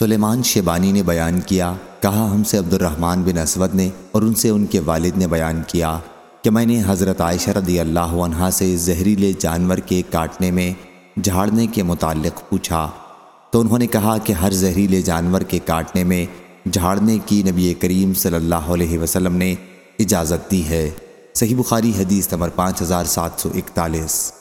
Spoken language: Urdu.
سلیمان شیبانی نے بیان کیا، کہا، ہم سے عبد الرحمن بن اسود نے اور ان سے ان کے والد نے بیان کیا کہ میں نے حضرت عائشہ رضی اللہ عنہا سے زہریلے جانور کے کاٹنے میں، جھاڑنے کے متعلق پوچھا۔ تو انہوں نے کہا کہ ہر زہریلے جانور کے کاٹنے میں، جھاڑنے کی نبی کریم صلی اللہ علیہ وسلم نے اجازت دی ہے۔ صحیح بخاری حدیث نمبر پانچ ہزار سات سو اکتالیس۔